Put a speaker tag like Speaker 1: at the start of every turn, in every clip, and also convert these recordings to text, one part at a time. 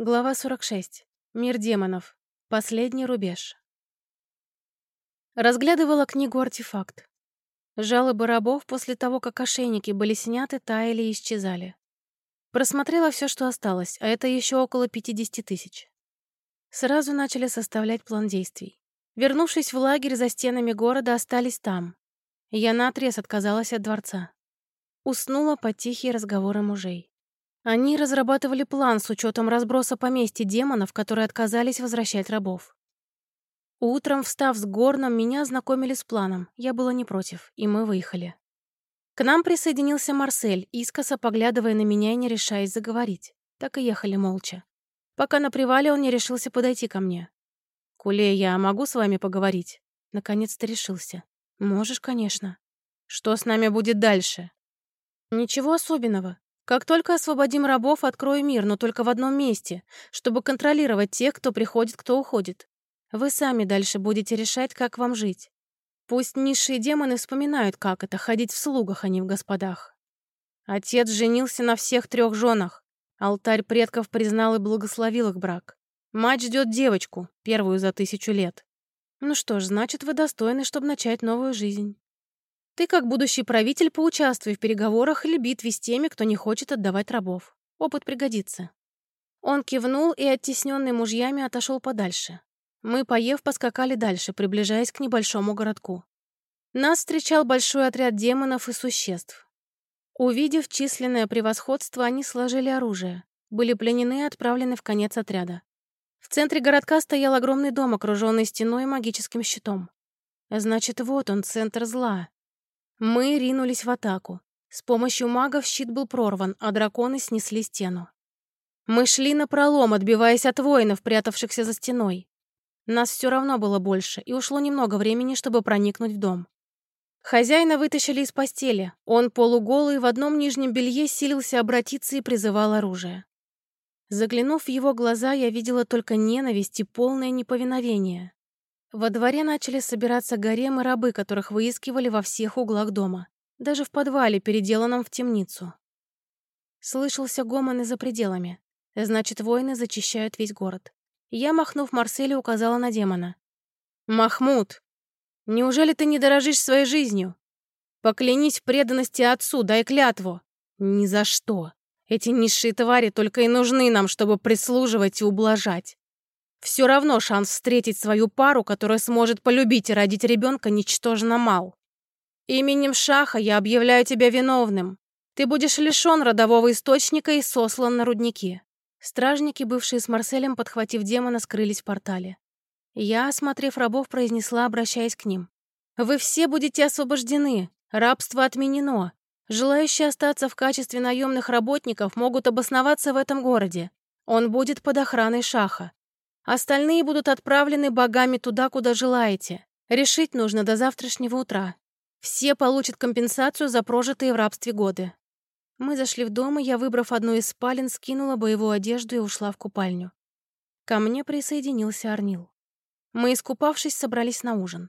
Speaker 1: Глава 46. Мир демонов. Последний рубеж. Разглядывала книгу «Артефакт». Жалобы рабов после того, как ошейники были сняты, таяли и исчезали. Просмотрела все, что осталось, а это еще около 50 тысяч. Сразу начали составлять план действий. Вернувшись в лагерь за стенами города, остались там. Я наотрез отказалась от дворца. Уснула под тихие разговоры мужей. Они разрабатывали план с учетом разброса поместья демонов, которые отказались возвращать рабов. Утром, встав с горном, меня ознакомили с планом. Я была не против, и мы выехали. К нам присоединился Марсель, искоса поглядывая на меня и не решаясь заговорить. Так и ехали молча. Пока на привале он не решился подойти ко мне. «Куле, я могу с вами поговорить?» Наконец-то решился. «Можешь, конечно». «Что с нами будет дальше?» «Ничего особенного. Как только освободим рабов, открою мир, но только в одном месте, чтобы контролировать тех, кто приходит, кто уходит. Вы сами дальше будете решать, как вам жить. Пусть низшие демоны вспоминают, как это — ходить в слугах, а не в господах. Отец женился на всех трех женах. Алтарь предков признал и благословил их брак. Мать ждет девочку, первую за тысячу лет. Ну что ж, значит, вы достойны, чтобы начать новую жизнь. Ты, как будущий правитель, поучаствуй в переговорах или битве с теми, кто не хочет отдавать рабов. Опыт пригодится». Он кивнул и, оттесненный мужьями, отошел подальше. Мы, поев, поскакали дальше, приближаясь к небольшому городку. Нас встречал большой отряд демонов и существ. Увидев численное превосходство, они сложили оружие, были пленены и отправлены в конец отряда. В центре городка стоял огромный дом, окруженный стеной и магическим щитом. Значит, вот он, центр зла. Мы ринулись в атаку. С помощью магов щит был прорван, а драконы снесли стену. Мы шли на пролом, отбиваясь от воинов, прятавшихся за стеной. Нас все равно было больше, и ушло немного времени, чтобы проникнуть в дом. Хозяина вытащили из постели. Он полуголый, в одном нижнем белье силился обратиться и призывал оружие. Заглянув в его глаза, я видела только ненависть и полное неповиновение. Во дворе начали собираться гаремы рабы, которых выискивали во всех углах дома. Даже в подвале, переделанном в темницу. Слышался гомон и за пределами. Значит, воины зачищают весь город. Я, махнув Марселю, указала на демона. «Махмуд, неужели ты не дорожишь своей жизнью? Поклянись в преданности отцу, дай клятву». «Ни за что. Эти низшие твари только и нужны нам, чтобы прислуживать и ублажать. Все равно шанс встретить свою пару, которая сможет полюбить и родить ребенка, ничтожно мал. Именем Шаха я объявляю тебя виновным. Ты будешь лишен родового источника и сослан на рудники». Стражники, бывшие с Марселем, подхватив демона, скрылись в портале. Я, осмотрев рабов, произнесла, обращаясь к ним. «Вы все будете освобождены. Рабство отменено. Желающие остаться в качестве наемных работников могут обосноваться в этом городе. Он будет под охраной Шаха. Остальные будут отправлены богами туда, куда желаете. Решить нужно до завтрашнего утра. Все получат компенсацию за прожитые в рабстве годы. Мы зашли в дом, и я, выбрав одну из спален, скинула боевую одежду и ушла в купальню. Ко мне присоединился Арнил. Мы, искупавшись, собрались на ужин.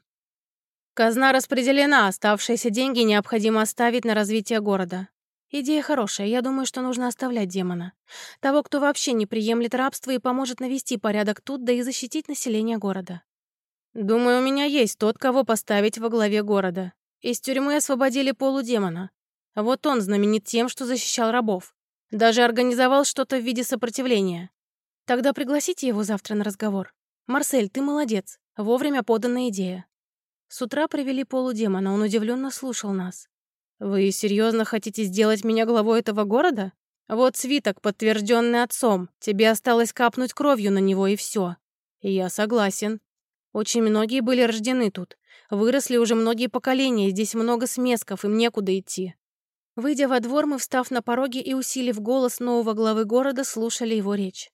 Speaker 1: Казна распределена, оставшиеся деньги необходимо оставить на развитие города. Идея хорошая, я думаю, что нужно оставлять демона. Того, кто вообще не приемлет рабство и поможет навести порядок тут, да и защитить население города. Думаю, у меня есть тот, кого поставить во главе города. Из тюрьмы освободили полудемона. Вот он знаменит тем, что защищал рабов. Даже организовал что-то в виде сопротивления. Тогда пригласите его завтра на разговор. Марсель, ты молодец. Вовремя поданная идея. С утра привели полудемона, он удивленно слушал нас. «Вы серьезно хотите сделать меня главой этого города? Вот свиток, подтвержденный отцом. Тебе осталось капнуть кровью на него, и все. Я согласен. Очень многие были рождены тут. Выросли уже многие поколения, здесь много смесков, им некуда идти». Выйдя во двор, мы, встав на пороге и усилив голос нового главы города, слушали его речь.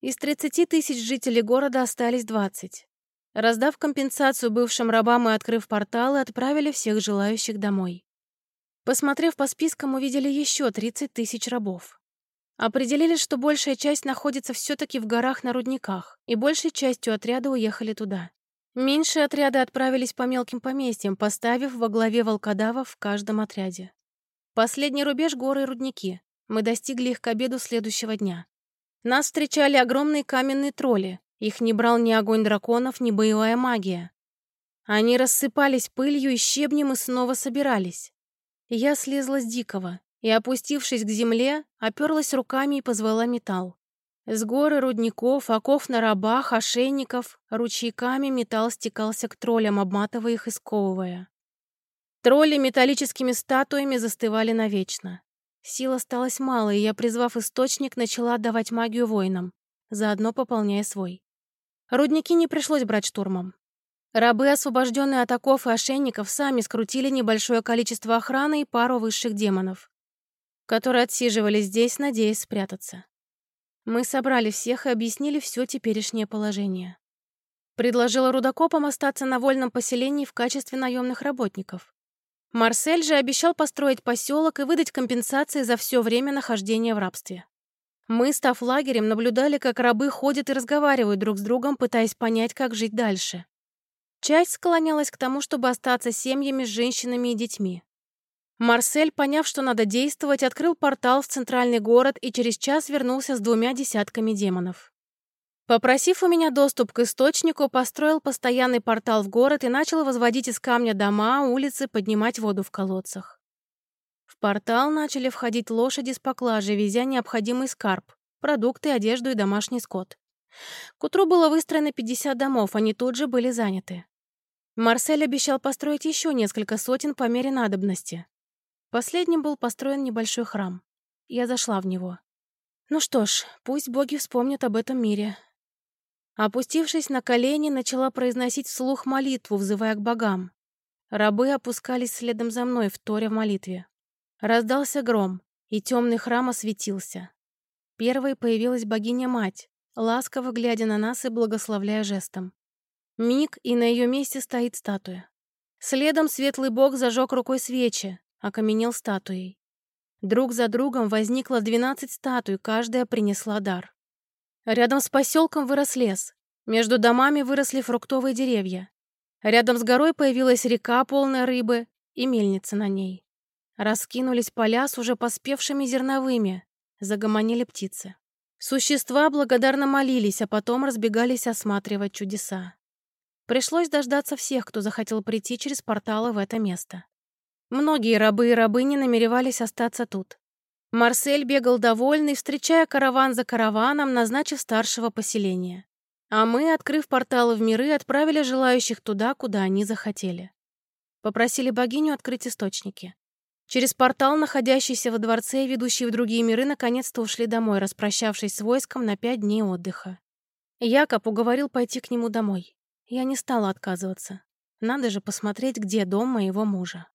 Speaker 1: Из 30 тысяч жителей города остались 20. Раздав компенсацию бывшим рабам и открыв порталы, отправили всех желающих домой. Посмотрев по спискам, увидели еще 30 тысяч рабов. Определили, что большая часть находится все-таки в горах на рудниках, и большей частью отряда уехали туда. Меньшие отряды отправились по мелким поместьям, поставив во главе волкодавов в каждом отряде. Последний рубеж — горы и рудники. Мы достигли их к обеду следующего дня. Нас встречали огромные каменные тролли. Их не брал ни огонь драконов, ни боевая магия. Они рассыпались пылью и щебнем и снова собирались. Я слезла с дикого и, опустившись к земле, оперлась руками и позвала металл. С горы рудников, оков на рабах, ошейников, ручейками металл стекался к троллям, обматывая их и сковывая. Тролли металлическими статуями застывали навечно. Сил осталось мало, и я, призвав источник, начала отдавать магию воинам, заодно пополняя свой. Рудники не пришлось брать штурмом. Рабы, освобожденные от оков и ошейников, сами скрутили небольшое количество охраны и пару высших демонов, которые отсиживали здесь, надеясь спрятаться. Мы собрали всех и объяснили все теперешнее положение. Предложила рудокопам остаться на вольном поселении в качестве наемных работников. Марсель же обещал построить поселок и выдать компенсации за все время нахождения в рабстве. Мы, став лагерем, наблюдали, как рабы ходят и разговаривают друг с другом, пытаясь понять, как жить дальше. Часть склонялась к тому, чтобы остаться семьями с женщинами и детьми. Марсель, поняв, что надо действовать, открыл портал в центральный город и через час вернулся с двумя десятками демонов. Попросив у меня доступ к источнику, построил постоянный портал в город и начал возводить из камня дома, улицы, поднимать воду в колодцах. В портал начали входить лошади с поклажей, везя необходимый скарб, продукты, одежду и домашний скот. К утру было выстроено 50 домов, они тут же были заняты. Марсель обещал построить еще несколько сотен по мере надобности. Последним был построен небольшой храм. Я зашла в него. Ну что ж, пусть боги вспомнят об этом мире. Опустившись на колени, начала произносить вслух молитву, взывая к богам. Рабы опускались следом за мной, в торе в молитве. Раздался гром, и темный храм осветился. Первой появилась богиня-мать, ласково глядя на нас и благословляя жестом. Миг, и на ее месте стоит статуя. Следом светлый бог зажег рукой свечи, окаменел статуей. Друг за другом возникло двенадцать статуй, каждая принесла дар. Рядом с поселком вырос лес. Между домами выросли фруктовые деревья. Рядом с горой появилась река, полная рыбы, и мельница на ней. Раскинулись поля с уже поспевшими зерновыми, загомонили птицы. Существа благодарно молились, а потом разбегались осматривать чудеса. Пришлось дождаться всех, кто захотел прийти через порталы в это место. Многие рабы и рабыни намеревались остаться тут. Марсель бегал довольный, встречая караван за караваном, назначив старшего поселения. А мы, открыв порталы в миры, отправили желающих туда, куда они захотели. Попросили богиню открыть источники. Через портал, находящийся во дворце ведущий в другие миры, наконец-то ушли домой, распрощавшись с войском на пять дней отдыха. Якоб уговорил пойти к нему домой. Я не стала отказываться. Надо же посмотреть, где дом моего мужа.